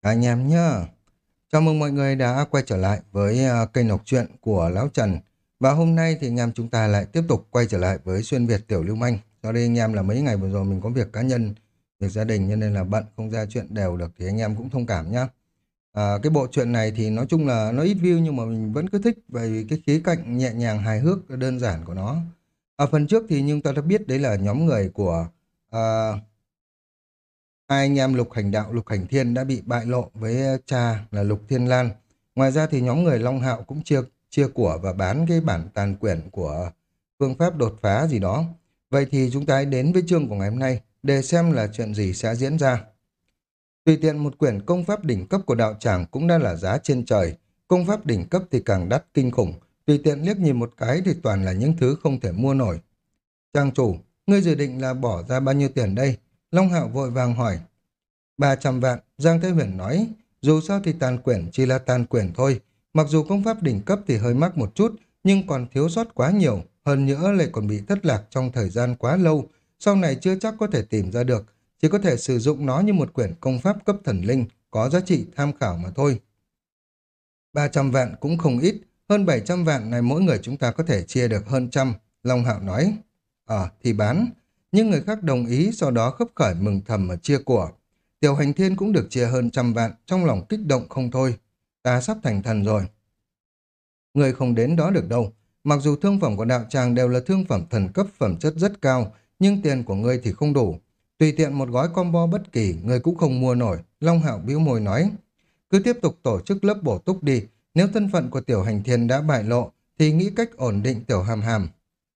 Anh em nhá. Chào mừng mọi người đã quay trở lại với à, kênh đọc truyện của Lão Trần. Và hôm nay thì anh em chúng ta lại tiếp tục quay trở lại với Xuyên Việt Tiểu Lưu Manh. Do đây anh em là mấy ngày vừa rồi mình có việc cá nhân, việc gia đình cho nên là bận không ra chuyện đều được thì anh em cũng thông cảm nhá. À, cái bộ truyện này thì nói chung là nó ít view nhưng mà mình vẫn cứ thích về vì cái khía cạnh nhẹ nhàng hài hước đơn giản của nó. Ở phần trước thì nhưng ta đã biết đấy là nhóm người của uh, Hai anh em Lục Hành Đạo, Lục Hành Thiên đã bị bại lộ với cha là Lục Thiên Lan. Ngoài ra thì nhóm người Long Hạo cũng chia chia của và bán cái bản tàn quyển của phương pháp đột phá gì đó. Vậy thì chúng ta hãy đến với chương của ngày hôm nay để xem là chuyện gì sẽ diễn ra. Tùy tiện một quyển công pháp đỉnh cấp của đạo tràng cũng đã là giá trên trời. Công pháp đỉnh cấp thì càng đắt kinh khủng. Tùy tiện liếc nhìn một cái thì toàn là những thứ không thể mua nổi. Trang chủ, ngươi dự định là bỏ ra bao nhiêu tiền đây? Long Hạo vội vàng hỏi. 300 vạn, Giang Thế Huyền nói, dù sao thì tàn quyển chỉ là tàn quyển thôi. Mặc dù công pháp đỉnh cấp thì hơi mắc một chút, nhưng còn thiếu sót quá nhiều, hơn nữa lại còn bị thất lạc trong thời gian quá lâu, sau này chưa chắc có thể tìm ra được, chỉ có thể sử dụng nó như một quyển công pháp cấp thần linh, có giá trị tham khảo mà thôi. 300 vạn cũng không ít, hơn 700 vạn này mỗi người chúng ta có thể chia được hơn trăm, Long Hạo nói. Ờ, thì bán, nhưng người khác đồng ý sau đó khấp khởi mừng thầm mà chia của. Tiểu hành thiên cũng được chia hơn trăm vạn, trong lòng kích động không thôi. Ta sắp thành thần rồi. Người không đến đó được đâu. Mặc dù thương phẩm của đạo tràng đều là thương phẩm thần cấp phẩm chất rất cao, nhưng tiền của ngươi thì không đủ. Tùy tiện một gói combo bất kỳ, người cũng không mua nổi. Long hạo bĩu môi nói. Cứ tiếp tục tổ chức lớp bổ túc đi. Nếu thân phận của tiểu hành thiên đã bại lộ, thì nghĩ cách ổn định tiểu hàm hàm.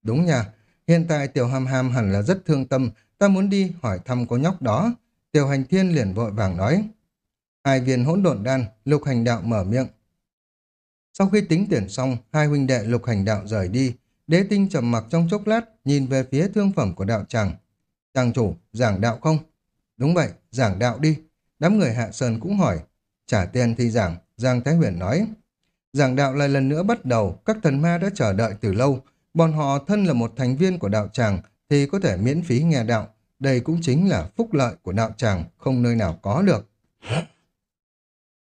Đúng nha, Hiện tại tiểu hàm hàm hẳn là rất thương tâm, ta muốn đi hỏi thăm cô nhóc đó. Tiểu hành thiên liền vội vàng nói. Hai viên hỗn độn đan, lục hành đạo mở miệng. Sau khi tính tiền xong, hai huynh đệ lục hành đạo rời đi. Đế tinh trầm mặc trong chốc lát, nhìn về phía thương phẩm của đạo tràng. Tràng chủ, giảng đạo không? Đúng vậy, giảng đạo đi. Đám người hạ sơn cũng hỏi. Trả tiền thì giảng, Giang Thái Huyền nói. Giảng đạo lại lần nữa bắt đầu, các thần ma đã chờ đợi từ lâu, Bọn họ thân là một thành viên của đạo tràng thì có thể miễn phí nghe đạo. Đây cũng chính là phúc lợi của đạo tràng, không nơi nào có được.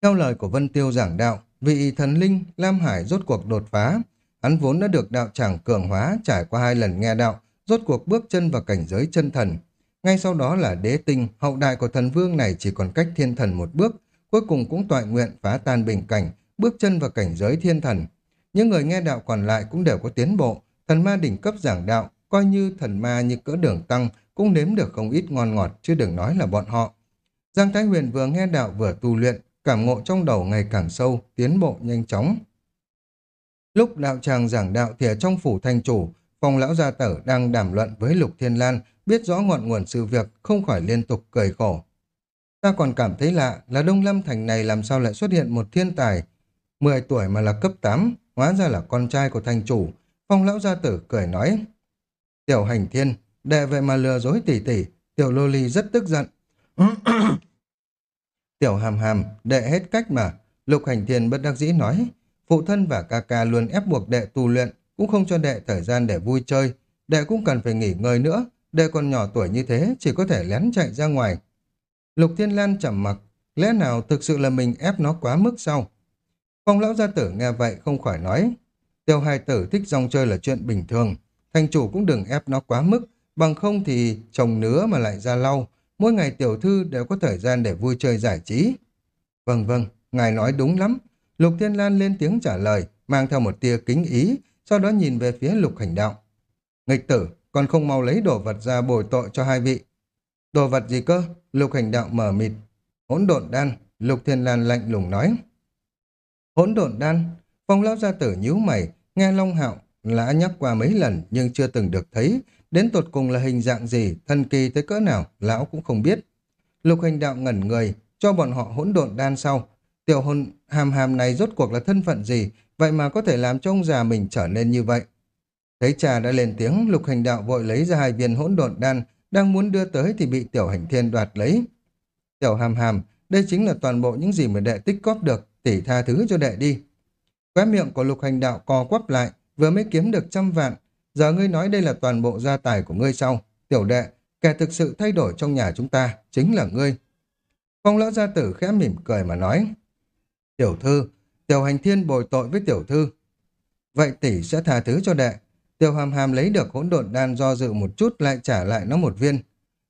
Theo lời của Vân Tiêu giảng đạo, vị thần linh Lam Hải rốt cuộc đột phá. Hắn vốn đã được đạo tràng cường hóa trải qua hai lần nghe đạo, rốt cuộc bước chân vào cảnh giới chân thần. Ngay sau đó là đế tinh, hậu đại của thần vương này chỉ còn cách thiên thần một bước, cuối cùng cũng tọa nguyện phá tan bình cảnh, bước chân vào cảnh giới thiên thần. Những người nghe đạo còn lại cũng đều có tiến bộ, thần ma đỉnh cấp giảng đạo, coi như thần ma như cỡ đường tăng, cũng nếm được không ít ngon ngọt, chứ đừng nói là bọn họ. Giang Thái Huyền vừa nghe đạo vừa tu luyện, cảm ngộ trong đầu ngày càng sâu, tiến bộ nhanh chóng. Lúc đạo tràng giảng đạo thì ở trong phủ thanh chủ, phòng lão gia tử đang đàm luận với Lục Thiên Lan, biết rõ ngọn nguồn sự việc, không khỏi liên tục cười khổ. Ta còn cảm thấy lạ là Đông Lâm Thành này làm sao lại xuất hiện một thiên tài, 10 tuổi mà là cấp 8, hóa ra là con trai của thành chủ. Phong lão gia tử cười nói, tiểu hành thiên, đệ vậy mà lừa dối tỷ tỷ, tiểu lô ly rất tức giận. tiểu hàm hàm, đệ hết cách mà, lục hành thiên bất đắc dĩ nói, phụ thân và ca ca luôn ép buộc đệ tu luyện, cũng không cho đệ thời gian để vui chơi, đệ cũng cần phải nghỉ ngơi nữa, đệ còn nhỏ tuổi như thế, chỉ có thể lén chạy ra ngoài. Lục Thiên Lan trầm mặc, lẽ nào thực sự là mình ép nó quá mức sao? Phong lão gia tử nghe vậy không khỏi nói, tiêu hài tử thích dòng chơi là chuyện bình thường, thành chủ cũng đừng ép nó quá mức, bằng không thì trồng nứa mà lại ra lau, mỗi ngày tiểu thư đều có thời gian để vui chơi giải trí. Vâng vâng, ngài nói đúng lắm. Lục Thiên Lan lên tiếng trả lời, mang theo một tia kính ý, sau đó nhìn về phía lục hành đạo. Nghịch tử, còn không mau lấy đồ vật ra bồi tội cho hai vị. Đồ vật gì cơ? Lục hành đạo mở mịt. Hỗn độn đan, Lục Thiên Lan lạnh lùng nói. Hỗn độn đan, phong lão gia tử nhíu mày, nghe Long Hạo lã nhắc qua mấy lần nhưng chưa từng được thấy, đến tột cùng là hình dạng gì, thần kỳ tới cỡ nào, lão cũng không biết. Lục hành đạo ngẩn người, cho bọn họ hỗn độn đan sau. Tiểu hồn hàm hàm này rốt cuộc là thân phận gì, vậy mà có thể làm cho ông già mình trở nên như vậy. Thấy trà đã lên tiếng, lục hành đạo vội lấy ra hai viên hỗn độn đan, đang muốn đưa tới thì bị tiểu hành thiên đoạt lấy. Tiểu hàm hàm, đây chính là toàn bộ những gì mà đệ tích cóp được, tỷ tha thứ cho đệ đi. Khóe miệng của lục hành đạo co quắp lại, vừa mới kiếm được trăm vạn. Giờ ngươi nói đây là toàn bộ gia tài của ngươi sau. Tiểu đệ, kẻ thực sự thay đổi trong nhà chúng ta, chính là ngươi. Phong lão gia tử khẽ mỉm cười mà nói. Tiểu thư, tiểu hành thiên bồi tội với tiểu thư. Vậy tỷ sẽ tha thứ cho đệ. Tiểu hàm hàm lấy được hỗn độn đan do dự một chút lại trả lại nó một viên.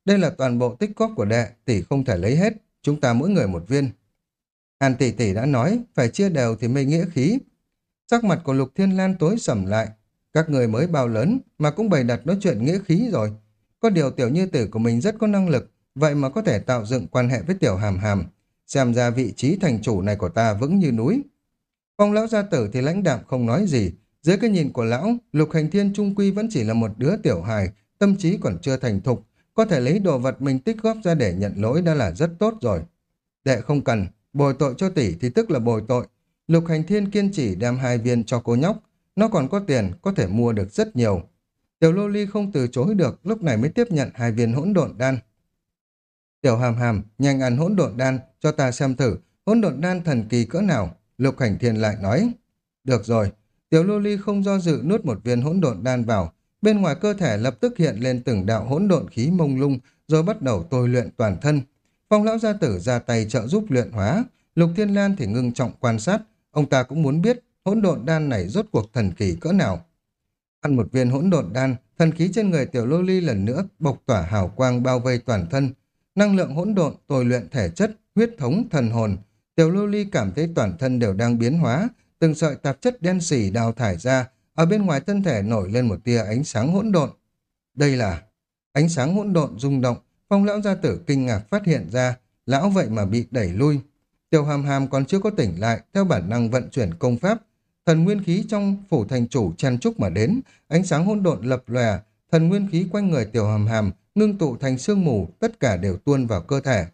Đây là toàn bộ tích góp của đệ, tỷ không thể lấy hết. Chúng ta mỗi người một viên. Hàn tỷ tỷ đã nói, phải chia đều thì mới nghĩa khí. Sắc mặt của Lục Thiên Lan tối sầm lại. Các người mới bao lớn mà cũng bày đặt nói chuyện nghĩa khí rồi. Có điều tiểu như tử của mình rất có năng lực, vậy mà có thể tạo dựng quan hệ với tiểu hàm hàm. Xem ra vị trí thành chủ này của ta vững như núi. Phong lão gia tử thì lãnh đạm không nói gì. Dưới cái nhìn của lão, lục hành thiên trung quy vẫn chỉ là một đứa tiểu hài, tâm trí còn chưa thành thục. Có thể lấy đồ vật mình tích góp ra để nhận lỗi đã là rất tốt rồi. Đệ không cần, bồi tội cho tỷ thì tức là bồi tội. Lục hành thiên kiên trì đem hai viên cho cô nhóc. Nó còn có tiền, có thể mua được rất nhiều. Tiểu lô ly không từ chối được, lúc này mới tiếp nhận hai viên hỗn độn đan. Tiểu hàm hàm, nhanh ăn hỗn độn đan, cho ta xem thử, hỗn độn đan thần kỳ cỡ nào. Lục hành thiên lại nói. Được rồi, tiểu lô ly không do dự nuốt một viên hỗn độn đan vào. Bên ngoài cơ thể lập tức hiện lên từng đạo hỗn độn khí mông lung, rồi bắt đầu tôi luyện toàn thân. Phong lão gia tử ra tay trợ giúp luyện hóa. Lục Thiên Lan thì ngưng trọng quan sát. Ông ta cũng muốn biết hỗn độn đan này rốt cuộc thần kỳ cỡ nào. Ăn một viên hỗn độn đan, thần khí trên người tiểu lô ly lần nữa bộc tỏa hào quang bao vây toàn thân. Năng lượng hỗn độn tôi luyện thể chất, huyết thống, thần hồn. Tiểu lô ly cảm thấy toàn thân đều đang biến hóa, từng sợi tạp chất đen xỉ đào thải ra, ở bên ngoài thân thể nổi lên một tia ánh sáng hỗn độn. Đây là ánh sáng hỗn độn rung động, phong lão gia tử kinh ngạc phát hiện ra, lão vậy mà bị đẩy lui. Tiểu hàm hàm còn chưa có tỉnh lại, theo bản năng vận chuyển công pháp, Thần nguyên khí trong phủ thành chủ chen trúc mà đến, ánh sáng hỗn độn lập lòe, thần nguyên khí quanh người tiểu hàm hàm ngưng tụ thành sương mù, tất cả đều tuôn vào cơ thể.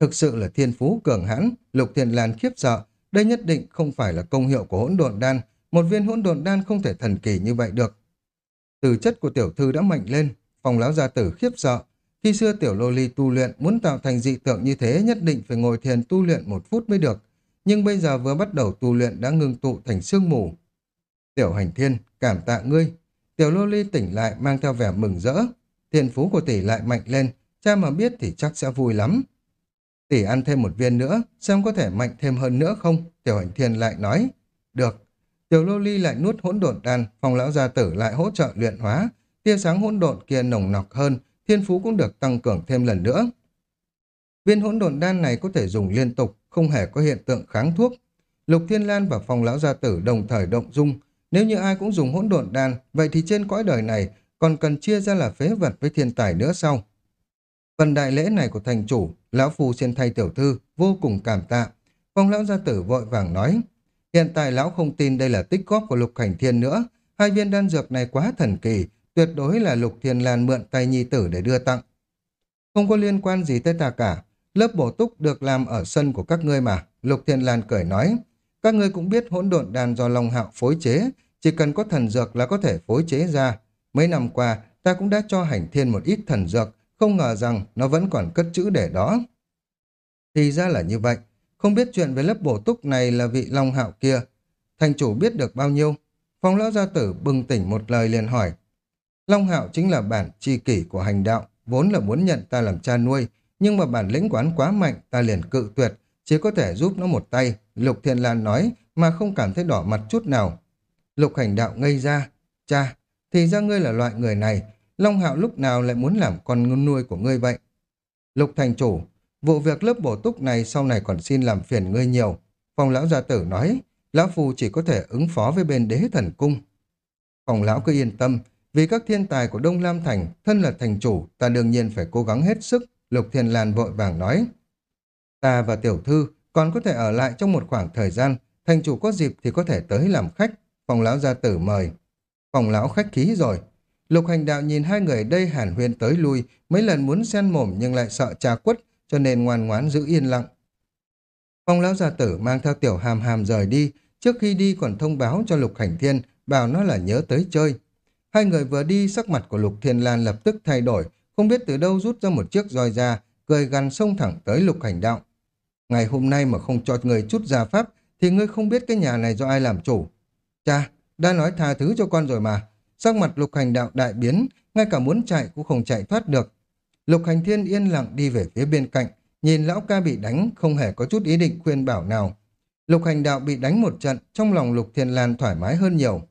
Thực sự là thiên phú cường hãn, Lục Thiên Lan khiếp sợ, đây nhất định không phải là công hiệu của hỗn độn đan, một viên hỗn độn đan không thể thần kỳ như vậy được. Từ chất của tiểu thư đã mạnh lên, phòng lão gia tử khiếp sợ. Khi xưa tiểu lô ly tu luyện muốn tạo thành dị tượng như thế nhất định phải ngồi thiền tu luyện một phút mới được nhưng bây giờ vừa bắt đầu tu luyện đã ngưng tụ thành sương mù. Tiểu hành thiên, cảm tạ ngươi. Tiểu lô ly tỉnh lại mang theo vẻ mừng rỡ. Thiền phú của tỷ lại mạnh lên, cha mà biết thì chắc sẽ vui lắm. Tỷ ăn thêm một viên nữa, xem có thể mạnh thêm hơn nữa không? Tiểu hành thiên lại nói. Được. Tiểu lô ly lại nuốt hỗn độn đan, phòng lão gia tử lại hỗ trợ luyện hóa. Tia sáng hỗn độn kia nồng nọc hơn, thiên phú cũng được tăng cường thêm lần nữa. Viên hỗn độn đan này có thể dùng liên tục, không hề có hiện tượng kháng thuốc. Lục Thiên Lan và Phong Lão Gia Tử đồng thời động dung. Nếu như ai cũng dùng hỗn độn đan, vậy thì trên cõi đời này còn cần chia ra là phế vật với thiên tài nữa sau. Phần đại lễ này của thành chủ, Lão Phu xin thay tiểu thư, vô cùng cảm tạ. Phong Lão Gia Tử vội vàng nói, hiện tại Lão không tin đây là tích góp của Lục hành Thiên nữa. Hai viên đan dược này quá thần kỳ, tuyệt đối là Lục Thiên Lan mượn tay nhi tử để đưa tặng. Không có liên quan gì tới ta cả, Lớp bổ túc được làm ở sân của các ngươi mà. Lục Thiên Lan cười nói. Các ngươi cũng biết hỗn độn đàn do Long Hạo phối chế. Chỉ cần có thần dược là có thể phối chế ra. Mấy năm qua, ta cũng đã cho hành thiên một ít thần dược. Không ngờ rằng nó vẫn còn cất chữ để đó. Thì ra là như vậy. Không biết chuyện về lớp bổ túc này là vị Long Hạo kia. Thành chủ biết được bao nhiêu? Phong lão gia tử bừng tỉnh một lời liền hỏi. Long Hạo chính là bản chi kỷ của hành đạo, vốn là muốn nhận ta làm cha nuôi, nhưng mà bản lĩnh quán quá mạnh, ta liền cự tuyệt, chỉ có thể giúp nó một tay, Lục Thiên Lan nói, mà không cảm thấy đỏ mặt chút nào. Lục hành đạo ngây ra, cha, thì ra ngươi là loại người này, Long Hạo lúc nào lại muốn làm con nuôi của ngươi vậy? Lục thành chủ, vụ việc lớp bổ túc này sau này còn xin làm phiền ngươi nhiều. Phòng lão gia tử nói, lão phù chỉ có thể ứng phó với bên đế thần cung. Phòng lão cứ yên tâm, vì các thiên tài của Đông Lam Thành, thân là thành chủ, ta đương nhiên phải cố gắng hết sức Lục Thiên Lan vội vàng nói. Ta và tiểu thư còn có thể ở lại trong một khoảng thời gian, thành chủ có dịp thì có thể tới làm khách. Phòng lão gia tử mời. Phòng lão khách khí rồi. Lục hành đạo nhìn hai người đây hàn huyên tới lui, mấy lần muốn xen mồm nhưng lại sợ trà quất, cho nên ngoan ngoãn giữ yên lặng. Phòng lão gia tử mang theo tiểu hàm hàm rời đi, trước khi đi còn thông báo cho lục hành thiên, bảo nó là nhớ tới chơi. Hai người vừa đi, sắc mặt của lục thiên lan lập tức thay đổi, không biết từ đâu rút ra một chiếc roi ra, cười gằn xông thẳng tới lục hành đạo. Ngày hôm nay mà không cho người chút gia pháp, thì ngươi không biết cái nhà này do ai làm chủ. Cha, đã nói tha thứ cho con rồi mà. Sắc mặt lục hành đạo đại biến, ngay cả muốn chạy cũng không chạy thoát được. Lục hành thiên yên lặng đi về phía bên cạnh, nhìn lão ca bị đánh không hề có chút ý định khuyên bảo nào. Lục hành đạo bị đánh một trận, trong lòng Lục Thiên Lan thoải mái hơn nhiều.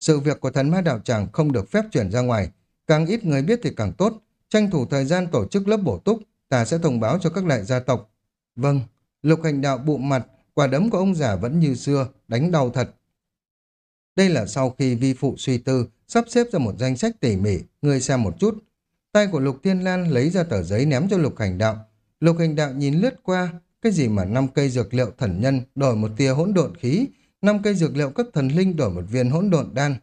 Sự việc của thần ma đạo tràng không được phép chuyển ra ngoài, càng ít người biết thì càng tốt, tranh thủ thời gian tổ chức lớp bổ túc, ta sẽ thông báo cho các đại gia tộc. Vâng, Lục hành đạo bụng mặt, quả đấm của ông già vẫn như xưa, đánh đau thật. Đây là sau khi vi phụ suy tư, sắp xếp ra một danh sách tỉ mỉ, người xem một chút. Tay của Lục Thiên Lan lấy ra tờ giấy ném cho Lục Hành Đạo. Lục Hành Đạo nhìn lướt qua, cái gì mà năm cây dược liệu thần nhân đổi một tia hỗn độn khí, năm cây dược liệu cấp thần linh đổi một viên hỗn độn đan.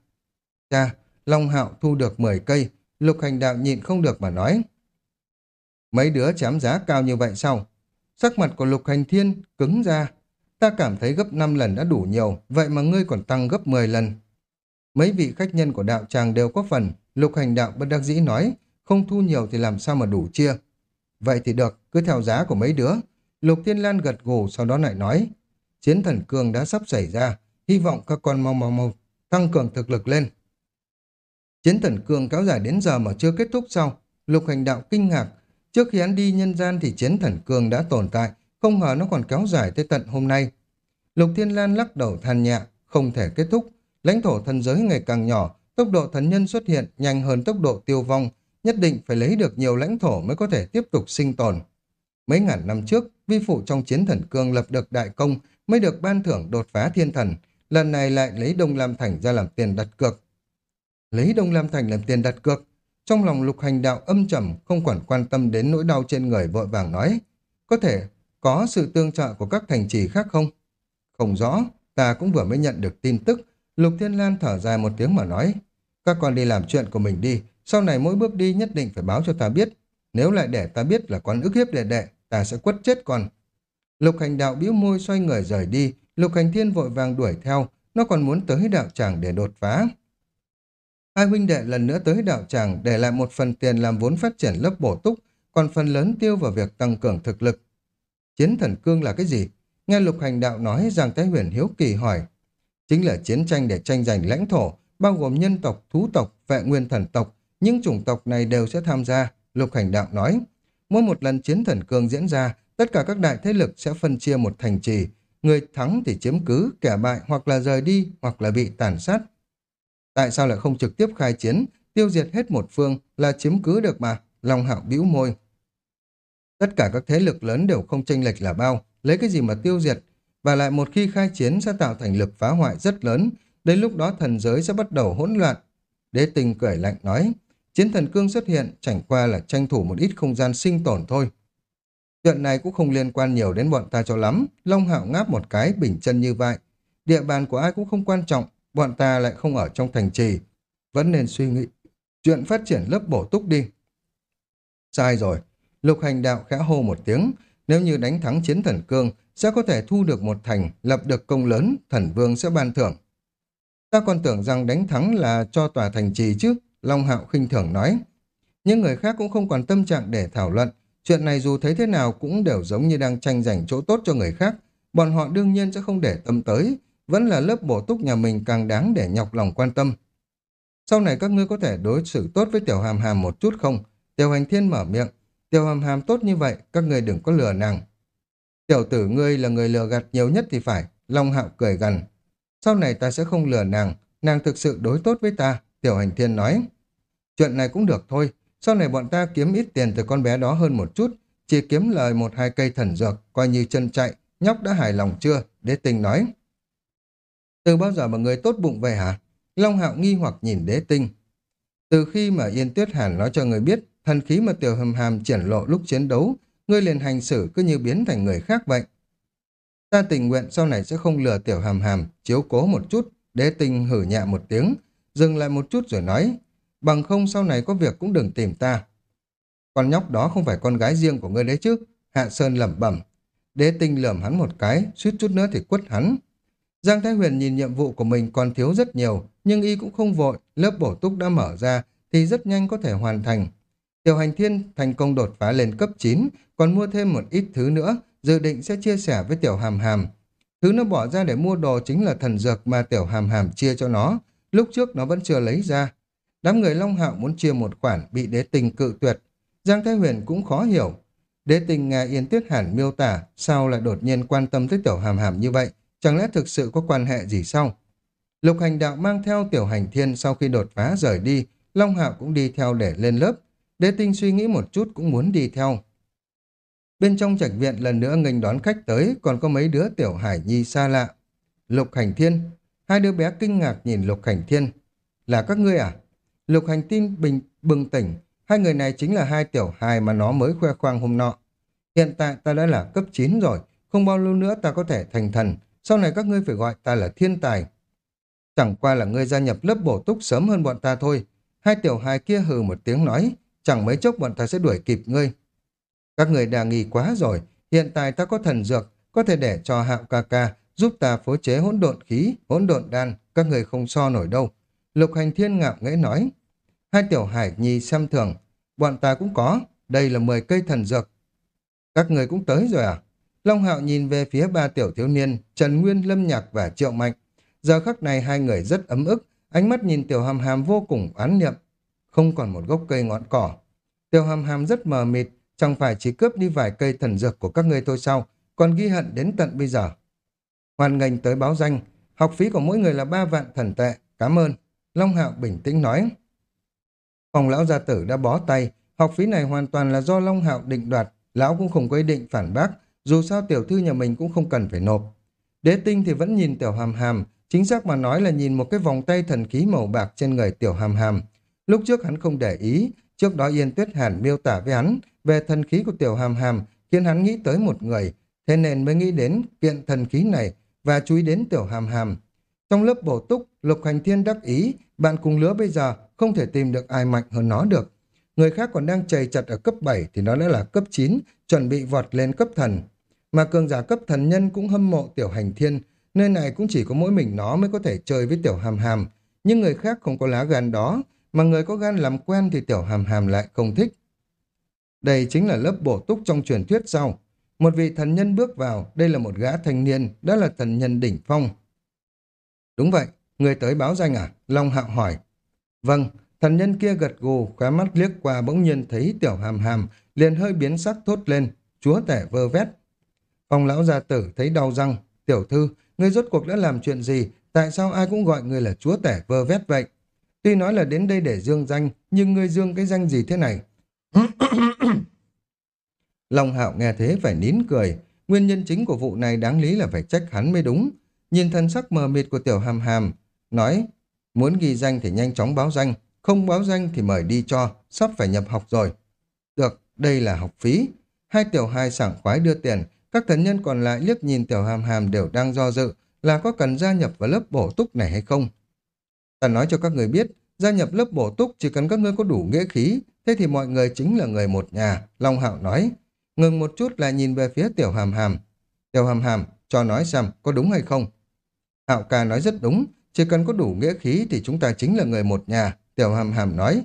Cha, Long Hạo thu được 10 cây, Lục Hành Đạo nhịn không được mà nói. Mấy đứa chám giá cao như vậy sao? Sắc mặt của Lục Hành Thiên cứng ra. Ta cảm thấy gấp 5 lần đã đủ nhiều, vậy mà ngươi còn tăng gấp 10 lần. Mấy vị khách nhân của đạo tràng đều có phần, Lục Hành Đạo bất đắc dĩ nói, không thu nhiều thì làm sao mà đủ chia. Vậy thì được, cứ theo giá của mấy đứa. Lục Thiên Lan gật gù sau đó lại nói, chiến thần cường đã sắp xảy ra, hy vọng các con mau mau mau tăng cường thực lực lên. Chiến thần cường kéo dài đến giờ mà chưa kết thúc sau. Lục hành đạo kinh ngạc, trước khi hắn đi nhân gian thì chiến thần cường đã tồn tại, không ngờ nó còn kéo dài tới tận hôm nay. Lục Thiên Lan lắc đầu than nhẹ, không thể kết thúc. Lãnh thổ thần giới ngày càng nhỏ, tốc độ thần nhân xuất hiện nhanh hơn tốc độ tiêu vong, nhất định phải lấy được nhiều lãnh thổ mới có thể tiếp tục sinh tồn. Mấy ngàn năm trước, vi phụ trong chiến thần cương lập được đại công mới được ban thưởng đột phá thiên thần, lần này lại lấy Đông Lam Thành ra làm tiền đặt cược. Lấy Đông Lam Thành làm tiền đặt cược, trong lòng lục hành đạo âm trầm không quản quan tâm đến nỗi đau trên người vội vàng nói, có thể có sự tương trợ của các thành trì khác không? Không rõ, ta cũng vừa mới nhận được tin tức, Lục Thiên Lan thở dài một tiếng mà nói, các con đi làm chuyện của mình đi, sau này mỗi bước đi nhất định phải báo cho ta biết. Nếu lại để ta biết là con ức hiếp đệ đệ, ta sẽ quất chết con. Lục hành đạo bĩu môi xoay người rời đi, lục hành thiên vội vàng đuổi theo, nó còn muốn tới đạo tràng để đột phá. Hai huynh đệ lần nữa tới đạo tràng để lại một phần tiền làm vốn phát triển lớp bổ túc, còn phần lớn tiêu vào việc tăng cường thực lực. Chiến thần cương là cái gì? Nghe lục hành đạo nói Giang Thái Huyền hiếu kỳ hỏi. Chính là chiến tranh để tranh giành lãnh thổ, bao gồm nhân tộc, thú tộc, vệ nguyên thần tộc, những chủng tộc này đều sẽ tham gia, Lục Hành Đạo nói. Mỗi một lần chiến thần cương diễn ra, tất cả các đại thế lực sẽ phân chia một thành trì. Người thắng thì chiếm cứ, kẻ bại hoặc là rời đi, hoặc là bị tàn sát. Tại sao lại không trực tiếp khai chiến, tiêu diệt hết một phương là chiếm cứ được mà? Long Hạo bĩu môi. Tất cả các thế lực lớn đều không tranh lệch là bao, lấy cái gì mà tiêu diệt, và lại một khi khai chiến sẽ tạo thành lực phá hoại rất lớn, đến lúc đó thần giới sẽ bắt đầu hỗn loạn. Đế tình cười lạnh nói, Chiến thần cương xuất hiện chẳng qua là tranh thủ một ít không gian sinh tồn thôi. Chuyện này cũng không liên quan nhiều đến bọn ta cho lắm. Long hạo ngáp một cái bình chân như vậy. Địa bàn của ai cũng không quan trọng. Bọn ta lại không ở trong thành trì. Vẫn nên suy nghĩ. Chuyện phát triển lớp bổ túc đi. Sai rồi. Lục hành đạo khẽ hô một tiếng. Nếu như đánh thắng chiến thần cương, sẽ có thể thu được một thành, lập được công lớn, thần vương sẽ ban thưởng. Ta còn tưởng rằng đánh thắng là cho tòa thành trì chứ. Long Hạo khinh thường nói. Những người khác cũng không còn tâm trạng để thảo luận. Chuyện này dù thấy thế nào cũng đều giống như đang tranh giành chỗ tốt cho người khác. Bọn họ đương nhiên sẽ không để tâm tới. Vẫn là lớp bổ túc nhà mình càng đáng để nhọc lòng quan tâm. Sau này các ngươi có thể đối xử tốt với Tiểu Hàm Hàm một chút không? Tiểu Hành Thiên mở miệng. Tiểu Hàm Hàm tốt như vậy, các ngươi đừng có lừa nàng. Tiểu tử ngươi là người lừa gạt nhiều nhất thì phải. Long Hạo cười gần. Sau này ta sẽ không lừa nàng. Nàng thực sự đối tốt với ta. Tiểu Hành Thiên nói. Chuyện này cũng được thôi, sau này bọn ta kiếm ít tiền từ con bé đó hơn một chút, chỉ kiếm lời một hai cây thần dược, coi như chân chạy, nhóc đã hài lòng chưa? Đế tinh nói. Từ bao giờ mà người tốt bụng vậy hả? Long hạo nghi hoặc nhìn đế tinh. Từ khi mà Yên Tuyết Hàn nói cho người biết, thần khí mà tiểu hầm hàm triển lộ lúc chiến đấu, ngươi liền hành xử cứ như biến thành người khác vậy. Ta tình nguyện sau này sẽ không lừa tiểu hàm hàm, chiếu cố một chút, đế tinh hử nhẹ một tiếng, dừng lại một chút rồi nói, bằng không sau này có việc cũng đừng tìm ta. Con nhóc đó không phải con gái riêng của ngươi đấy chứ, Hạ Sơn lẩm bẩm. Đế tinh lườm hắn một cái, suýt chút nữa thì quất hắn. Giang Thái Huyền nhìn nhiệm vụ của mình còn thiếu rất nhiều, nhưng y cũng không vội, lớp bổ túc đã mở ra thì rất nhanh có thể hoàn thành. Tiểu hành thiên thành công đột phá lên cấp 9, còn mua thêm một ít thứ nữa, dự định sẽ chia sẻ với tiểu hàm hàm. Thứ nó bỏ ra để mua đồ chính là thần dược mà tiểu hàm hàm chia cho nó, lúc trước nó vẫn chưa lấy ra, Đám người Long Hạo muốn chia một khoản bị đế tình cự tuyệt. Giang Thái Huyền cũng khó hiểu. Đế tình nghe Yên Tuyết Hàn miêu tả, sao lại đột nhiên quan tâm tới tiểu hàm hàm như vậy? Chẳng lẽ thực sự có quan hệ gì sao? Lục hành đạo mang theo tiểu hành thiên sau khi đột phá rời đi, Long Hạo cũng đi theo để lên lớp. Đế tinh suy nghĩ một chút cũng muốn đi theo. Bên trong trạch viện lần nữa nghênh đón khách tới, còn có mấy đứa tiểu hải nhi xa lạ. Lục hành thiên, hai đứa bé kinh ngạc nhìn lục hành thiên. Là các ngươi à? Lục hành tin bình bừng tỉnh, hai người này chính là hai tiểu hài mà nó mới khoe khoang hôm nọ. Hiện tại ta đã là cấp 9 rồi, không bao lâu nữa ta có thể thành thần, sau này các ngươi phải gọi ta là thiên tài. Chẳng qua là ngươi gia nhập lớp bổ túc sớm hơn bọn ta thôi. Hai tiểu hài kia hừ một tiếng nói, chẳng mấy chốc bọn ta sẽ đuổi kịp ngươi. Các người đà nghi quá rồi, hiện tại ta có thần dược, có thể để cho hạo ca ca giúp ta phối chế hỗn độn khí, hỗn độn đan, các người không so nổi đâu. Lục hành thiên ngạo nghễ nói. Hai tiểu hải nhi xem thường, bọn ta cũng có, đây là 10 cây thần dược. Các người cũng tới rồi à? Long Hạo nhìn về phía ba tiểu thiếu niên, Trần Nguyên, Lâm Nhạc và Triệu Mạnh. Giờ khắc này hai người rất ấm ức, ánh mắt nhìn tiểu hàm hàm vô cùng oán niệm. Không còn một gốc cây ngọn cỏ. Tiểu hàm hàm rất mờ mịt, chẳng phải chỉ cướp đi vài cây thần dược của các ngươi thôi sao, còn ghi hận đến tận bây giờ. Hoàn ngành tới báo danh, học phí của mỗi người là ba vạn thần tệ, cảm ơn. Long Hạo bình tĩnh nói. Phòng lão gia tử đã bó tay, học phí này hoàn toàn là do Long Hạo định đoạt, lão cũng không có ý định phản bác, dù sao tiểu thư nhà mình cũng không cần phải nộp. Đế tinh thì vẫn nhìn tiểu hàm hàm, chính xác mà nói là nhìn một cái vòng tay thần khí màu bạc trên người tiểu hàm hàm. Lúc trước hắn không để ý, trước đó Yên Tuyết Hàn miêu tả với hắn về thần khí của tiểu hàm hàm, khiến hắn nghĩ tới một người, thế nên mới nghĩ đến kiện thần khí này và chú ý đến tiểu hàm hàm. Trong lớp bổ túc, Lục Hành Thiên đắc ý, bạn cùng lứa bây giờ không thể tìm được ai mạnh hơn nó được. Người khác còn đang chày chặt ở cấp 7 thì nó đã là cấp 9, chuẩn bị vọt lên cấp thần. Mà cường giả cấp thần nhân cũng hâm mộ tiểu hành thiên, nơi này cũng chỉ có mỗi mình nó mới có thể chơi với tiểu hàm hàm. Nhưng người khác không có lá gan đó, mà người có gan làm quen thì tiểu hàm hàm lại không thích. Đây chính là lớp bổ túc trong truyền thuyết sau. Một vị thần nhân bước vào, đây là một gã thanh niên, đó là thần nhân đỉnh phong. Đúng vậy, người tới báo danh à? Long Hạo hỏi. Vâng, thần nhân kia gật gù, khóe mắt liếc qua bỗng nhiên thấy tiểu hàm hàm, liền hơi biến sắc thốt lên, chúa tể vơ vét. Phong lão gia tử thấy đau răng, tiểu thư, ngươi rốt cuộc đã làm chuyện gì, tại sao ai cũng gọi ngươi là chúa tể vơ vét vậy? Tuy nói là đến đây để dương danh, nhưng ngươi dương cái danh gì thế này? Long hạo nghe thế phải nín cười, nguyên nhân chính của vụ này đáng lý là phải trách hắn mới đúng. Nhìn thân sắc mờ mịt của tiểu hàm hàm, nói, muốn ghi danh thì nhanh chóng báo danh, không báo danh thì mời đi cho, sắp phải nhập học rồi. Được, đây là học phí. Hai tiểu hai sảng khoái đưa tiền, các thần nhân còn lại liếc nhìn tiểu hàm hàm đều đang do dự là có cần gia nhập vào lớp bổ túc này hay không. Ta nói cho các người biết, gia nhập lớp bổ túc chỉ cần các ngươi có đủ nghĩa khí, thế thì mọi người chính là người một nhà, Long Hạo nói. Ngừng một chút lại nhìn về phía tiểu hàm hàm. Tiểu hàm hàm, cho nói xem có đúng hay không. Hạo ca nói rất đúng, chỉ cần có đủ nghĩa khí thì chúng ta chính là người một nhà, tiểu hàm hàm nói.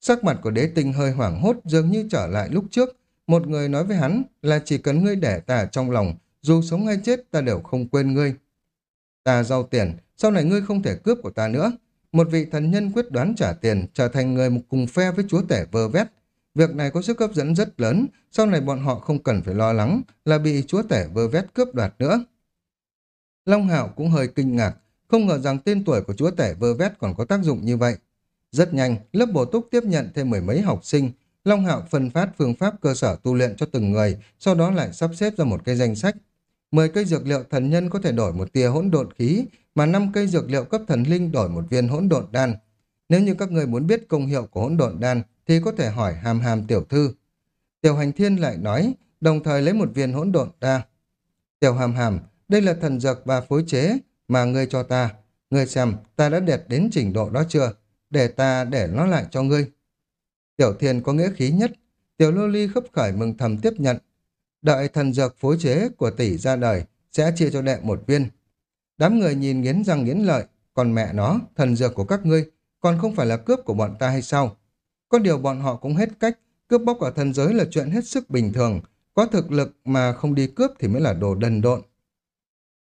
Sắc mặt của đế tinh hơi hoảng hốt dường như trở lại lúc trước. Một người nói với hắn là chỉ cần ngươi để ta trong lòng, dù sống hay chết ta đều không quên ngươi. Ta giàu tiền, sau này ngươi không thể cướp của ta nữa. Một vị thần nhân quyết đoán trả tiền, trở thành người một cùng phe với chúa tể vơ vét. Việc này có sức hấp dẫn rất lớn, sau này bọn họ không cần phải lo lắng là bị chúa tể vơ vét cướp đoạt nữa. Long Hạo cũng hơi kinh ngạc, không ngờ rằng tên tuổi của chúa tể vơ vét còn có tác dụng như vậy. Rất nhanh, lớp bổ túc tiếp nhận thêm mười mấy học sinh. Long Hạo phân phát phương pháp cơ sở tu luyện cho từng người, sau đó lại sắp xếp ra một cái danh sách. Mười cây dược liệu thần nhân có thể đổi một tia hỗn độn khí, mà năm cây dược liệu cấp thần linh đổi một viên hỗn độn đan. Nếu như các người muốn biết công hiệu của hỗn độn đan, thì có thể hỏi hàm hàm tiểu thư. Tiểu hành thiên lại nói, đồng thời lấy một viên hỗn độn đan. Tiểu hàm hàm, đây là thần dược và phối chế mà ngươi cho ta. Ngươi xem, ta đã đẹp đến trình độ đó chưa? Để ta để nó lại cho ngươi. Tiểu thiên có nghĩa khí nhất. Tiểu lô ly khấp khởi mừng thầm tiếp nhận. Đợi thần dược phối chế của tỷ ra đời, sẽ chia cho đệ một viên. Đám người nhìn nghiến răng nghiến lợi, còn mẹ nó, thần dược của các ngươi, còn không phải là cướp của bọn ta hay sao? Có điều bọn họ cũng hết cách, cướp bóc ở thần giới là chuyện hết sức bình thường, có thực lực mà không đi cướp thì mới là đồ đần độn.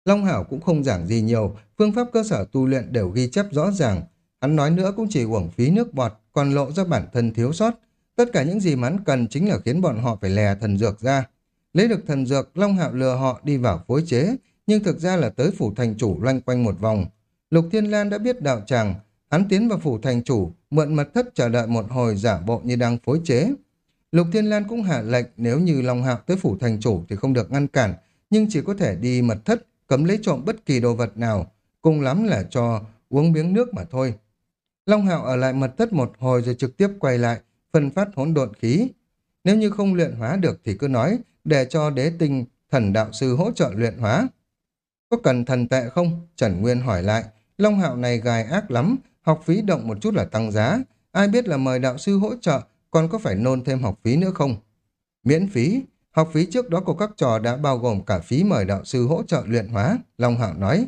Long Hảo cũng không giảng gì nhiều, phương pháp cơ sở tu luyện đều ghi chép rõ ràng. Hắn nói nữa cũng chỉ uổng phí nước bọt, còn lộ ra bản thân thiếu sót. Tất cả những gì mà hắn cần chính là khiến bọn họ phải lè thần dược ra. Lấy được thần dược, Long Hạo lừa họ đi vào phối chế, nhưng thực ra là tới phủ thành chủ loanh quanh một vòng. Lục Thiên Lan đã biết đạo tràng, hắn tiến vào phủ thành chủ, mượn mật thất chờ đợi một hồi giả bộ như đang phối chế. Lục Thiên Lan cũng hạ lệnh nếu như Long Hạo tới phủ thành chủ thì không được ngăn cản, nhưng chỉ có thể đi mật thất, cấm lấy trộm bất kỳ đồ vật nào, cùng lắm là cho uống miếng nước mà thôi. Long Hạo ở lại mật thất một hồi rồi trực tiếp quay lại, phân phát hỗn độn khí. Nếu như không luyện hóa được thì cứ nói, để cho đế tinh thần đạo sư hỗ trợ luyện hóa. Có cần thần tệ không? Trần Nguyên hỏi lại. Long Hạo này gài ác lắm, học phí động một chút là tăng giá. Ai biết là mời đạo sư hỗ trợ, còn có phải nôn thêm học phí nữa không? Miễn phí, học phí trước đó của các trò đã bao gồm cả phí mời đạo sư hỗ trợ luyện hóa, Long Hạo nói.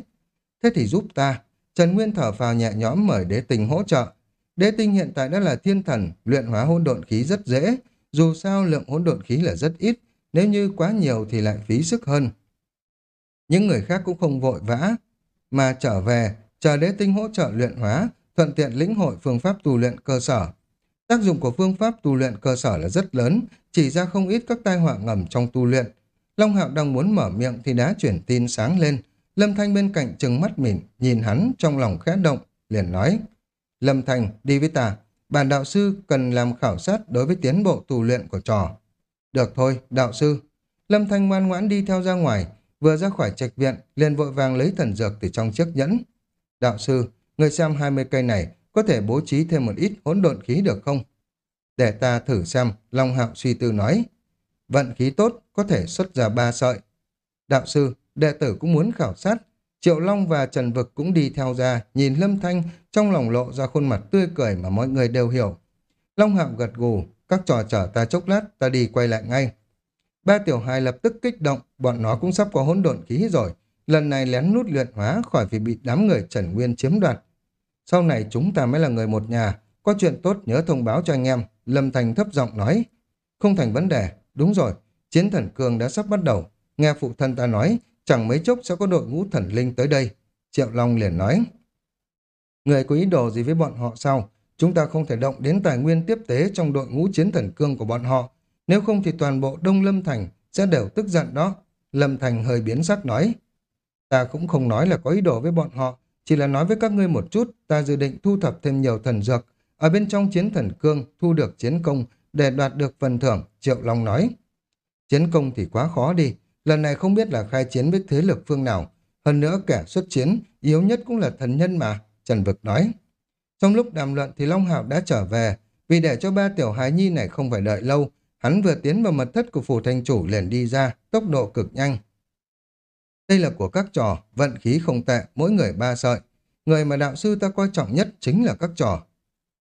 Thế thì giúp ta. Trần Nguyên thở vào nhẹ nhõm mời đế tinh hỗ trợ. Đế tinh hiện tại đã là thiên thần, luyện hóa hỗn độn khí rất dễ. Dù sao lượng hỗn độn khí là rất ít, nếu như quá nhiều thì lại phí sức hơn. Những người khác cũng không vội vã, mà trở về, chờ đế tinh hỗ trợ luyện hóa, thuận tiện lĩnh hội phương pháp tu luyện cơ sở. Tác dụng của phương pháp tu luyện cơ sở là rất lớn, chỉ ra không ít các tai họa ngầm trong tu luyện. Long Hạo đang muốn mở miệng thì đã chuyển tin sáng lên. Lâm Thanh bên cạnh trừng mắt mỉm nhìn hắn trong lòng khẽ động, liền nói. Lâm Thanh, đi với ta. Bản đạo sư cần làm khảo sát đối với tiến bộ tu luyện của trò. Được thôi, đạo sư. Lâm Thanh ngoan ngoãn đi theo ra ngoài, vừa ra khỏi trạch viện, liền vội vàng lấy thần dược từ trong chiếc nhẫn. Đạo sư, người xem 20 cây này có thể bố trí thêm một ít hỗn độn khí được không? Để ta thử xem, Long Hạo suy tư nói. Vận khí tốt, có thể xuất ra ba sợi. Đạo sư, đệ tử cũng muốn khảo sát. Triệu Long và Trần Vực cũng đi theo ra, nhìn Lâm Thanh, trong lòng lộ ra khuôn mặt tươi cười mà mọi người đều hiểu. Long Hạo gật gù, các trò chở ta chốc lát, ta đi quay lại ngay. Ba tiểu hài lập tức kích động, bọn nó cũng sắp có hỗn độn khí rồi. Lần này lén nút luyện hóa khỏi vì bị đám người Trần Nguyên chiếm đoạt. Sau này chúng ta mới là người một nhà, có chuyện tốt nhớ thông báo cho anh em. Lâm Thành thấp giọng nói. Không thành vấn đề, đúng rồi, chiến thần cường đã sắp bắt đầu. Nghe phụ thân ta nói, chẳng mấy chốc sẽ có đội ngũ thần linh tới đây. Triệu Long liền nói. Người có ý đồ gì với bọn họ sao? Chúng ta không thể động đến tài nguyên tiếp tế trong đội ngũ chiến thần cương của bọn họ. Nếu không thì toàn bộ Đông Lâm Thành sẽ đều tức giận đó. Lâm Thành hơi biến sắc nói. Ta cũng không nói là có ý đồ với bọn họ, chỉ là nói với các ngươi một chút, ta dự định thu thập thêm nhiều thần dược. Ở bên trong chiến thần cương, thu được chiến công để đoạt được phần thưởng, Triệu Long nói. Chiến công thì quá khó đi, lần này không biết là khai chiến với thế lực phương nào. Hơn nữa kẻ xuất chiến, yếu nhất cũng là thần nhân mà, Trần Vực nói. Trong lúc đàm luận thì Long Hạo đã trở về, vì để cho ba tiểu hài nhi này không phải đợi lâu, hắn vừa tiến vào mật thất của phủ thành chủ liền đi ra, tốc độ cực nhanh. Đây là của các trò, vận khí không tệ, mỗi người ba sợi. Người mà đạo sư ta coi trọng nhất chính là các trò.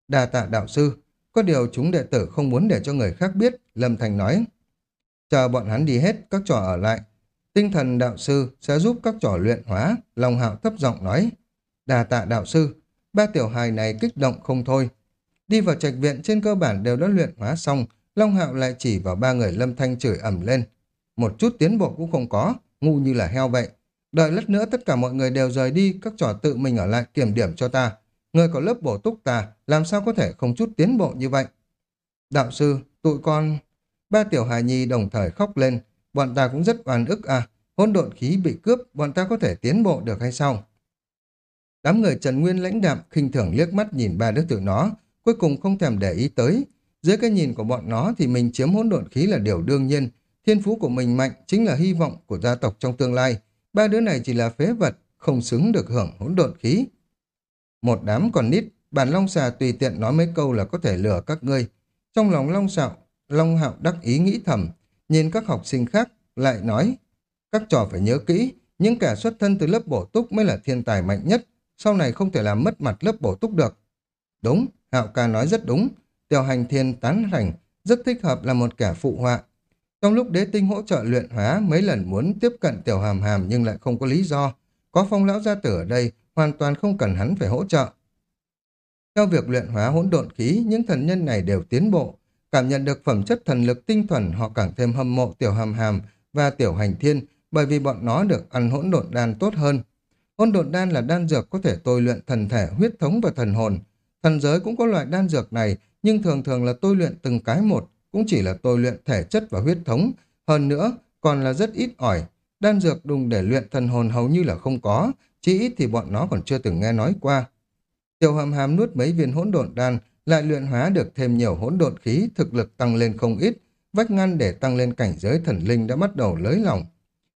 Đà tạ đạo sư, có điều chúng đệ tử không muốn để cho người khác biết, Lâm Thành nói. Chờ bọn hắn đi hết, các trò ở lại. Tinh thần đạo sư sẽ giúp các trò luyện hóa, Long Hạo thấp giọng nói. Đà tạ đạo sư, ba tiểu hài này kích động không thôi. Đi vào trạch viện trên cơ bản đều đã luyện hóa xong, Long Hạo lại chỉ vào ba người Lâm Thanh chửi ẩm lên. Một chút tiến bộ cũng không có, ngu như là heo vậy. Đợi lát nữa tất cả mọi người đều rời đi, các trò tự mình ở lại kiểm điểm cho ta. Người có lớp bổ túc ta, làm sao có thể không chút tiến bộ như vậy? Đạo sư, tụi con... Ba tiểu hài nhi đồng thời khóc lên, bọn ta cũng rất oan ức à, hỗn độn khí bị cướp, bọn ta có thể tiến bộ được hay sao? Đám người Trần Nguyên lãnh đạm khinh thường liếc mắt nhìn ba đứa tự nó, cuối cùng không thèm để ý tới. Dưới cái nhìn của bọn nó thì mình chiếm hỗn độn khí là điều đương nhiên, thiên phú của mình mạnh chính là hy vọng của gia tộc trong tương lai. Ba đứa này chỉ là phế vật, không xứng được hưởng hỗn độn khí. Một đám còn nít, bản Long Xà tùy tiện nói mấy câu là có thể lừa các ngươi. Trong lòng Long Sạo, Long Hạo đắc ý nghĩ thầm, nhìn các học sinh khác, lại nói, các trò phải nhớ kỹ, những kẻ xuất thân từ lớp bổ túc mới là thiên tài mạnh nhất, sau này không thể làm mất mặt lớp bổ túc được. Đúng, Hạo ca nói rất đúng, tiểu hành thiên tán thành, rất thích hợp là một kẻ phụ họa. Trong lúc đế tinh hỗ trợ luyện hóa mấy lần muốn tiếp cận tiểu hàm hàm nhưng lại không có lý do, có phong lão gia tử ở đây hoàn toàn không cần hắn phải hỗ trợ. Theo việc luyện hóa hỗn độn khí, những thần nhân này đều tiến bộ, cảm nhận được phẩm chất thần lực tinh thuần họ càng thêm hâm mộ tiểu hàm hàm và tiểu hành thiên bởi vì bọn nó được ăn hỗn độn đan tốt hơn. Hỗn độn đan là đan dược có thể tôi luyện thần thể, huyết thống và thần hồn. Thần giới cũng có loại đan dược này, nhưng thường thường là tôi luyện từng cái một, cũng chỉ là tôi luyện thể chất và huyết thống, hơn nữa còn là rất ít ỏi. Đan dược dùng để luyện thần hồn hầu như là không có, chỉ ít thì bọn nó còn chưa từng nghe nói qua. Tiểu hàm hàm nuốt mấy viên hỗn độn đan, lại luyện hóa được thêm nhiều hỗn độn khí, thực lực tăng lên không ít, vách ngăn để tăng lên cảnh giới thần linh đã bắt đầu lới lỏng.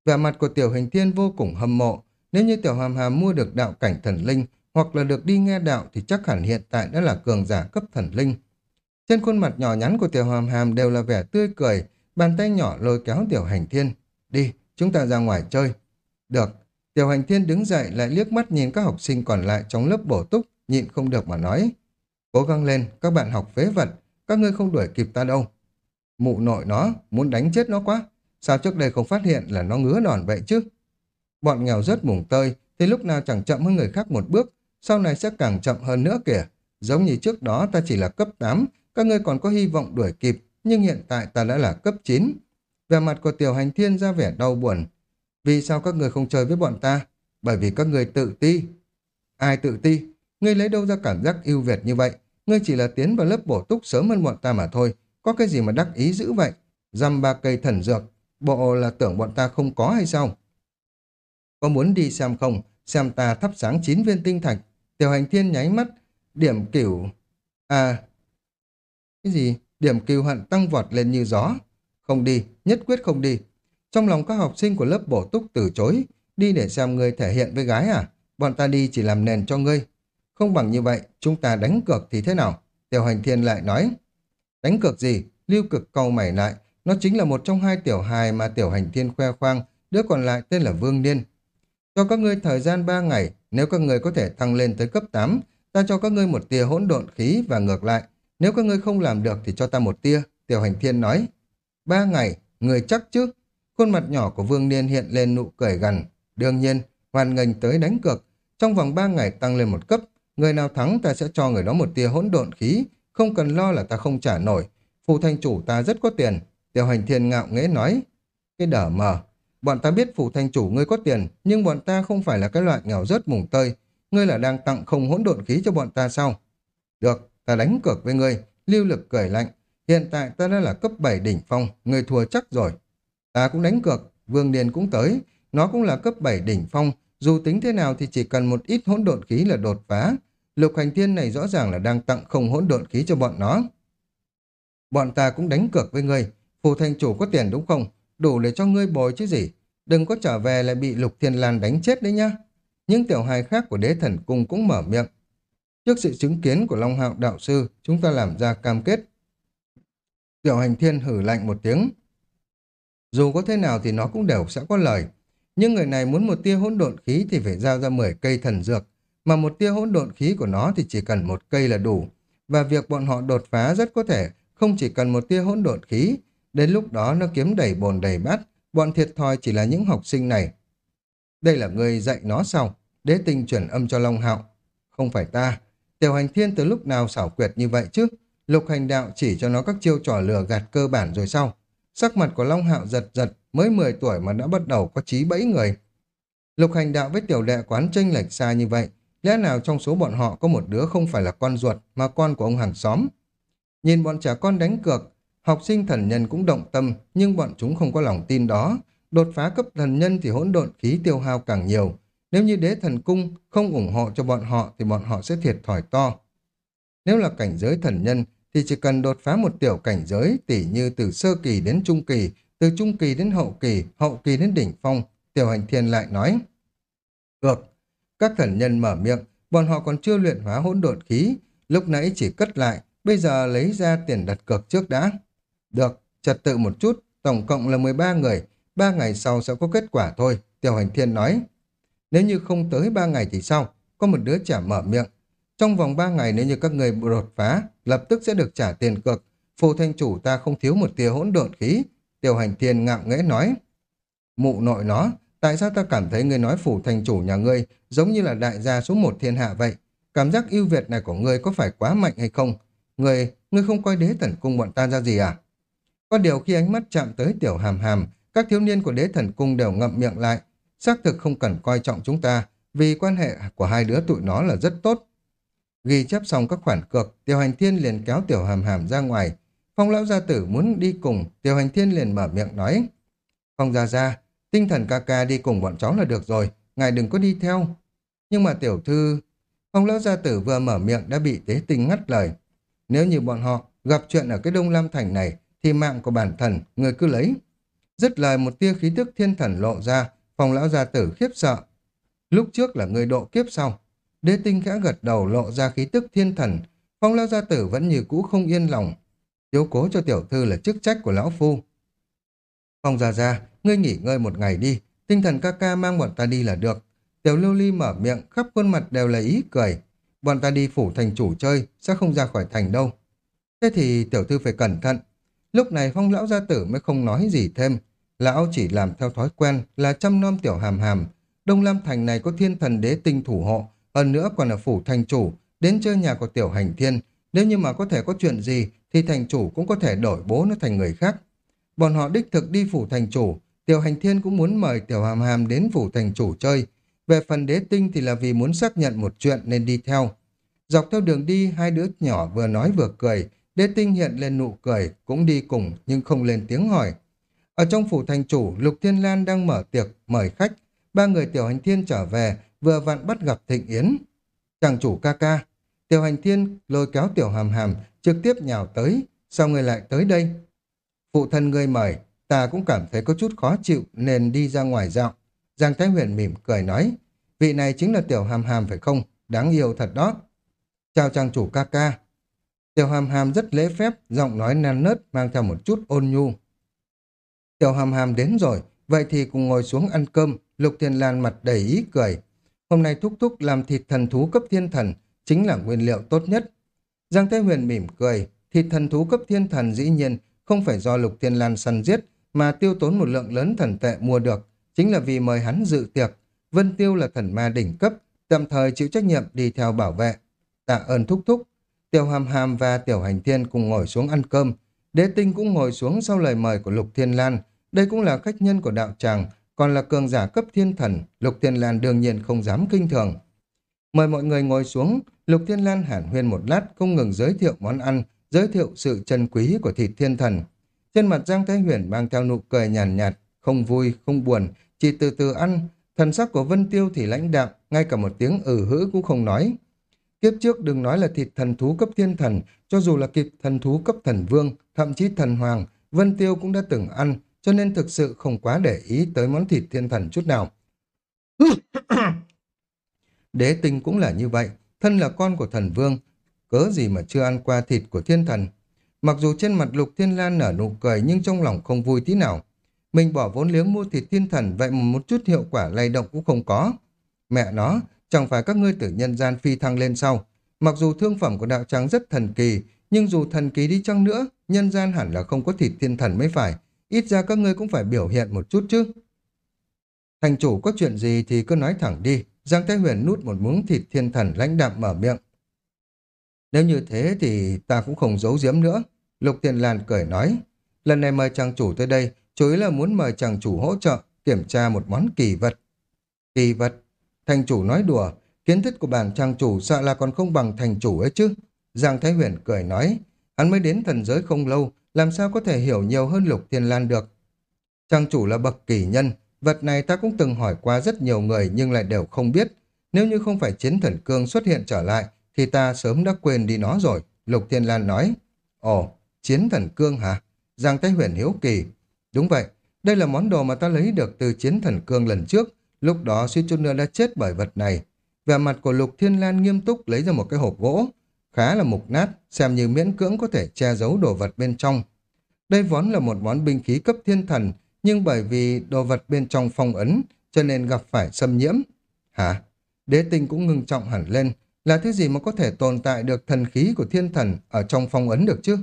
Vẻ mặt của tiểu hình thiên vô cùng hâm mộ, nếu như tiểu hàm hàm mua được đạo cảnh thần linh, hoặc là được đi nghe đạo thì chắc hẳn hiện tại đã là cường giả cấp thần linh. Trên khuôn mặt nhỏ nhắn của tiểu hàm hàm đều là vẻ tươi cười, bàn tay nhỏ lôi kéo tiểu hành thiên. Đi, chúng ta ra ngoài chơi. Được, tiểu hành thiên đứng dậy lại liếc mắt nhìn các học sinh còn lại trong lớp bổ túc, nhịn không được mà nói. Cố gắng lên, các bạn học phế vật, các ngươi không đuổi kịp ta đâu. Mụ nội nó, muốn đánh chết nó quá. Sao trước đây không phát hiện là nó ngứa đòn vậy chứ? Bọn nghèo rất mùng tơi, thì lúc nào chẳng chậm hơn người khác một bước, sau này sẽ càng chậm hơn nữa kìa. Giống như trước đó ta chỉ là cấp 8, các ngươi còn có hy vọng đuổi kịp, nhưng hiện tại ta đã là cấp 9. về mặt của tiểu hành thiên ra vẻ đau buồn. Vì sao các người không chơi với bọn ta? Bởi vì các người tự ti. Ai tự ti? Ngươi lấy đâu ra cảm giác ưu việt như vậy? Ngươi chỉ là tiến vào lớp bổ túc sớm hơn bọn ta mà thôi. Có cái gì mà đắc ý dữ vậy? Dăm ba cây thần dược. Bộ là tưởng bọn ta không có hay sao? Có muốn đi xem không? Xem ta thắp sáng chín viên tinh thạch. Tiểu hành thiên nháy mắt. Điểm kiểu À... Cái gì? Điểm kiêu hận tăng vọt lên như gió. Không đi, nhất quyết không đi. Trong lòng các học sinh của lớp bổ túc từ chối. Đi để xem ngươi thể hiện với gái à? Bọn ta đi chỉ làm nền cho ngươi. Không bằng như vậy, chúng ta đánh cược thì thế nào? Tiểu hành thiên lại nói. Đánh cược gì? Lưu cực cầu mày lại. Nó chính là một trong hai tiểu hài mà tiểu hành thiên khoe khoang. Đứa còn lại tên là Vương Niên. Cho các ngươi thời gian ba ngày, nếu các ngươi có thể thăng lên tới cấp 8, ta cho các ngươi một tia hỗn độn khí và ngược lại. Nếu các ngươi không làm được thì cho ta một tia, tiểu hành thiên nói. Ba ngày, người chắc chứ? Khuôn mặt nhỏ của Vương Niên hiện lên nụ cười gần. Đương nhiên, hoàn ngành tới đánh cược. Trong vòng ba ngày tăng lên một cấp, người nào thắng ta sẽ cho người đó một tia hỗn độn khí, không cần lo là ta không trả nổi. Phù thanh chủ ta rất có tiền. Tiểu hành thiên ngạo nghễ nói. Cái đở mờ. Bọn ta biết phù thanh chủ ngươi có tiền, nhưng bọn ta không phải là cái loại nghèo rớt mùng tơi. Ngươi là đang tặng không hỗn độn khí cho bọn ta sao? Được, ta đánh cược với ngươi. Lưu lực cười lạnh. Hiện tại ta đã là cấp 7 đỉnh phong, ngươi thua chắc rồi. Ta cũng đánh cược, Vương Điền cũng tới. Nó cũng là cấp 7 đỉnh phong, dù tính thế nào thì chỉ cần một ít hỗn độn khí là đột phá. Lục hành thiên này rõ ràng là đang tặng không hỗn độn khí cho bọn nó. Bọn ta cũng đánh cược với ngươi. Phù thanh chủ có tiền đúng không? Đủ để cho ngươi bồi chứ gì. Đừng có trở về lại bị Lục Thiên Lan đánh chết đấy nhá. Những tiểu hài khác của đế thần cung cũng mở miệng. Trước sự chứng kiến của Long Hạo đạo sư, chúng ta làm ra cam kết. Tiểu hành thiên hử lạnh một tiếng. Dù có thế nào thì nó cũng đều sẽ có lời. Nhưng người này muốn một tia hỗn độn khí thì phải giao ra 10 cây thần dược, mà một tia hỗn độn khí của nó thì chỉ cần một cây là đủ. Và việc bọn họ đột phá rất có thể không chỉ cần một tia hỗn độn khí, đến lúc đó nó kiếm đầy bồn đầy bát, bọn thiệt thòi chỉ là những học sinh này. Đây là người dạy nó sau Đế tinh chuyển âm cho Long Hạo. Không phải ta. Tiểu hành thiên từ lúc nào xảo quyệt như vậy chứ? Lục hành đạo chỉ cho nó các chiêu trò lừa gạt cơ bản rồi sau. Sắc mặt của Long Hạo giật giật, mới 10 tuổi mà đã bắt đầu có trí bẫy người. Lục hành đạo với tiểu đệ quán tranh lệch xa như vậy, lẽ nào trong số bọn họ có một đứa không phải là con ruột mà con của ông hàng xóm? Nhìn bọn trẻ con đánh cược, học sinh thần nhân cũng động tâm, nhưng bọn chúng không có lòng tin đó. Đột phá cấp thần nhân thì hỗn độn khí tiêu hao càng nhiều. Nếu như đế thần cung không ủng hộ cho bọn họ thì bọn họ sẽ thiệt thòi to. Nếu là cảnh giới thần nhân thì chỉ cần đột phá một tiểu cảnh giới tỉ như từ sơ kỳ đến trung kỳ, từ trung kỳ đến hậu kỳ, hậu kỳ đến đỉnh phong, tiểu hành thiên lại nói. Được, các thần nhân mở miệng, bọn họ còn chưa luyện hóa hỗn độn khí, lúc nãy chỉ cất lại, bây giờ lấy ra tiền đặt cược trước đã. Được, trật tự một chút, tổng cộng là 13 người, 3 ngày sau sẽ có kết quả thôi, tiểu hành thiên nói. Nếu như không tới 3 ngày thì sao? Có một đứa trẻ mở miệng, trong vòng 3 ngày nếu như các người đột phá, lập tức sẽ được trả tiền cược. Phù thanh chủ ta không thiếu một tia hỗn độn khí. Tiểu hành thiên ngạo nghễ nói. Mụ nội nó, tại sao ta cảm thấy người nói phủ thanh chủ nhà ngươi giống như là đại gia số một thiên hạ vậy? Cảm giác ưu việt này của ngươi có phải quá mạnh hay không? Ngươi, ngươi không coi đế thần cung bọn ta ra gì à? Có điều khi ánh mắt chạm tới tiểu hàm hàm, các thiếu niên của đế thần cung đều ngậm miệng lại. Xác thực không cần coi trọng chúng ta, vì quan hệ của hai đứa tụi nó là rất tốt. Ghi chép xong các khoản cược, Tiểu Hành Thiên liền kéo Tiểu Hàm Hàm ra ngoài. Phong lão gia tử muốn đi cùng, Tiểu Hành Thiên liền mở miệng nói. Phong gia gia, tinh thần ca ca đi cùng bọn cháu là được rồi, ngài đừng có đi theo. Nhưng mà tiểu thư... Phong lão gia tử vừa mở miệng đã bị tế tinh ngắt lời. Nếu như bọn họ gặp chuyện ở cái Đông Lam Thành này, thì mạng của bản thần, người cứ lấy. Dứt lời một tia khí tức thiên thần lộ ra, phong lão gia tử khiếp sợ. Lúc trước là người độ kiếp sau. Đế tinh khẽ gật đầu lộ ra khí tức thiên thần. Phong lão gia tử vẫn như cũ không yên lòng. Chiếu cố cho tiểu thư là chức trách của lão phu. Phong gia gia, ngươi nghỉ ngơi một ngày đi. Tinh thần ca ca mang bọn ta đi là được. Tiểu lưu ly mở miệng, khắp khuôn mặt đều là ý cười. Bọn ta đi phủ thành chủ chơi, sẽ không ra khỏi thành đâu. Thế thì tiểu thư phải cẩn thận. Lúc này phong lão gia tử mới không nói gì thêm. Lão chỉ làm theo thói quen là chăm nom tiểu hàm hàm. Đông Lam Thành này có thiên thần đế tinh thủ hộ, hơn nữa còn là phủ thành chủ, đến chơi nhà của tiểu hành thiên. Nếu như mà có thể có chuyện gì, thì thành chủ cũng có thể đổi bố nó thành người khác. Bọn họ đích thực đi phủ thành chủ, tiểu hành thiên cũng muốn mời tiểu hàm hàm đến phủ thành chủ chơi. Về phần đế tinh thì là vì muốn xác nhận một chuyện nên đi theo. Dọc theo đường đi, hai đứa nhỏ vừa nói vừa cười, đế tinh hiện lên nụ cười, cũng đi cùng nhưng không lên tiếng hỏi. Ở trong phủ thành chủ, Lục Thiên Lan đang mở tiệc, mời khách. Ba người tiểu hành thiên trở về, vừa vặn bắt gặp Thịnh Yến. Chàng chủ ca ca, tiểu hành thiên lôi kéo tiểu hàm hàm, trực tiếp nhào tới, sao người lại tới đây? Phụ thân người mời, ta cũng cảm thấy có chút khó chịu nên đi ra ngoài dạo. Giang Thái Huyền mỉm cười nói, vị này chính là tiểu hàm hàm phải không? Đáng yêu thật đó. Chào chàng chủ ca ca. Tiểu hàm hàm rất lễ phép, giọng nói nan nớt mang theo một chút ôn nhu. Tiểu hàm hàm đến rồi, vậy thì cùng ngồi xuống ăn cơm, Lục Thiên Lan mặt đầy ý cười. Hôm nay thúc thúc làm thịt thần thú cấp thiên thần, chính là nguyên liệu tốt nhất. Giang Thế Huyền mỉm cười, thịt thần thú cấp thiên thần dĩ nhiên không phải do Lục Thiên Lan săn giết, mà tiêu tốn một lượng lớn thần tệ mua được, chính là vì mời hắn dự tiệc. Vân Tiêu là thần ma đỉnh cấp, tạm thời chịu trách nhiệm đi theo bảo vệ. Tạ ơn thúc thúc. Tiểu Hàm Hàm và Tiểu Hành Thiên cùng ngồi xuống ăn cơm. Đế Tinh cũng ngồi xuống sau lời mời của Lục Thiên Lan. Đây cũng là khách nhân của đạo tràng, còn là cường giả cấp thiên thần. Lục Thiên Lan đương nhiên không dám kinh thường. Mời mọi người ngồi xuống, Lục Thiên Lan hàn huyên một lát không ngừng giới thiệu món ăn, giới thiệu sự chân quý của thịt thiên thần. Trên mặt Giang Thái Huyền mang theo nụ cười nhàn nhạt, nhạt, không vui, không buồn, chỉ từ từ ăn. Thần sắc của Vân Tiêu thì lãnh đạm, ngay cả một tiếng ừ hữ cũng không nói. Kiếp trước đừng nói là thịt thần thú cấp thiên thần, cho dù là kịp thần thú cấp thần vương, thậm chí thần hoàng, Vân Tiêu cũng đã từng ăn, cho nên thực sự không quá để ý tới món thịt thiên thần chút nào. Đế tinh cũng là như vậy, thân là con của thần vương, cớ gì mà chưa ăn qua thịt của thiên thần. Mặc dù trên mặt lục thiên lan nở nụ cười nhưng trong lòng không vui tí nào. Mình bỏ vốn liếng mua thịt thiên thần vậy mà một chút hiệu quả lay động cũng không có. Mẹ nó, chẳng phải các ngươi tử nhân gian phi thăng lên sau. Mặc dù thương phẩm của đạo trắng rất thần kỳ, nhưng dù thần kỳ đi chăng nữa, nhân gian hẳn là không có thịt thiên thần mới phải. Ít ra các ngươi cũng phải biểu hiện một chút chứ. Thành chủ có chuyện gì thì cứ nói thẳng đi. Giang Thái Huyền nút một muỗng thịt thiên thần lãnh đạm mở miệng. Nếu như thế thì ta cũng không giấu giếm nữa. Lục Tiền Lan cười nói. Lần này mời chàng chủ tới đây, chủ ý là muốn mời chàng chủ hỗ trợ, kiểm tra một món kỳ vật. Kỳ vật? Thành chủ nói đùa, kiến thức của bản chàng chủ sợ là còn không bằng thành chủ ấy chứ. Giang Thái Huyền cười nói, hắn mới đến thần giới không lâu, làm sao có thể hiểu nhiều hơn Lục Thiên Lan được. trang chủ là bậc kỳ nhân, vật này ta cũng từng hỏi qua rất nhiều người nhưng lại đều không biết. Nếu như không phải chiến thần cương xuất hiện trở lại, thì ta sớm đã quên đi nó rồi, Lục Thiên Lan nói. Ồ, chiến thần cương hả? Giang Thái Huyền hiếu kỳ. Đúng vậy, đây là món đồ mà ta lấy được từ chiến thần cương lần trước, lúc đó suy chút nữa đã chết bởi vật này. Vẻ mặt của Lục Thiên Lan nghiêm túc lấy ra một cái hộp gỗ, khá là mục nát, xem như miễn cưỡng có thể che giấu đồ vật bên trong. Đây vốn là một món binh khí cấp thiên thần, nhưng bởi vì đồ vật bên trong phong ấn, cho nên gặp phải xâm nhiễm. Hả? Đế tinh cũng ngưng trọng hẳn lên, là thứ gì mà có thể tồn tại được thần khí của thiên thần ở trong phong ấn được chứ?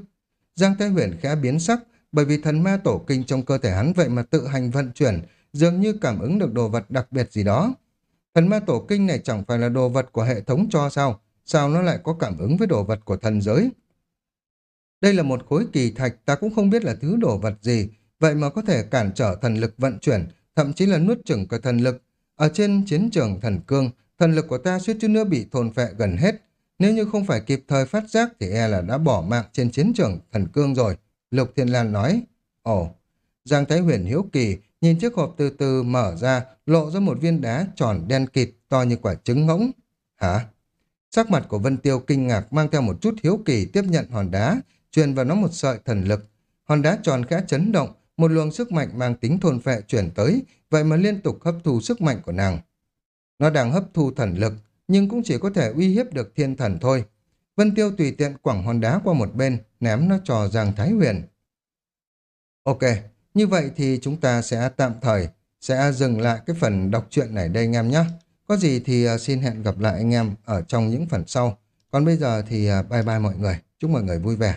Giang Thái Huyền khẽ biến sắc, bởi vì thần ma tổ kinh trong cơ thể hắn vậy mà tự hành vận chuyển, dường như cảm ứng được đồ vật đặc biệt gì đó. Thần ma tổ kinh này chẳng phải là đồ vật của hệ thống cho sao? Sao nó lại có cảm ứng với đồ vật của thần giới? Đây là một khối kỳ thạch, ta cũng không biết là thứ đồ vật gì, vậy mà có thể cản trở thần lực vận chuyển, thậm chí là nuốt chửng cả thần lực. Ở trên chiến trường thần cương, thần lực của ta suýt chút nữa bị thôn phệ gần hết. Nếu như không phải kịp thời phát giác thì e là đã bỏ mạng trên chiến trường thần cương rồi. Lục Thiên Lan nói. Ồ, Giang Thái Huyền hiếu kỳ, nhìn chiếc hộp từ từ mở ra, lộ ra một viên đá tròn đen kịt, to như quả trứng ngỗng. Hả? Sắc mặt của Vân Tiêu kinh ngạc mang theo một chút hiếu kỳ tiếp nhận hòn đá, truyền vào nó một sợi thần lực. Hòn đá tròn khẽ chấn động, một luồng sức mạnh mang tính thôn phệ chuyển tới, vậy mà liên tục hấp thu sức mạnh của nàng. Nó đang hấp thu thần lực, nhưng cũng chỉ có thể uy hiếp được thiên thần thôi. Vân Tiêu tùy tiện quẳng hòn đá qua một bên, ném nó cho Giang Thái Huyền. Ok, như vậy thì chúng ta sẽ tạm thời sẽ dừng lại cái phần đọc truyện này đây anh em nhé. Có gì thì à, xin hẹn gặp lại anh em ở trong những phần sau. Còn bây giờ thì à, bye bye mọi người. Chúc mọi người vui vẻ.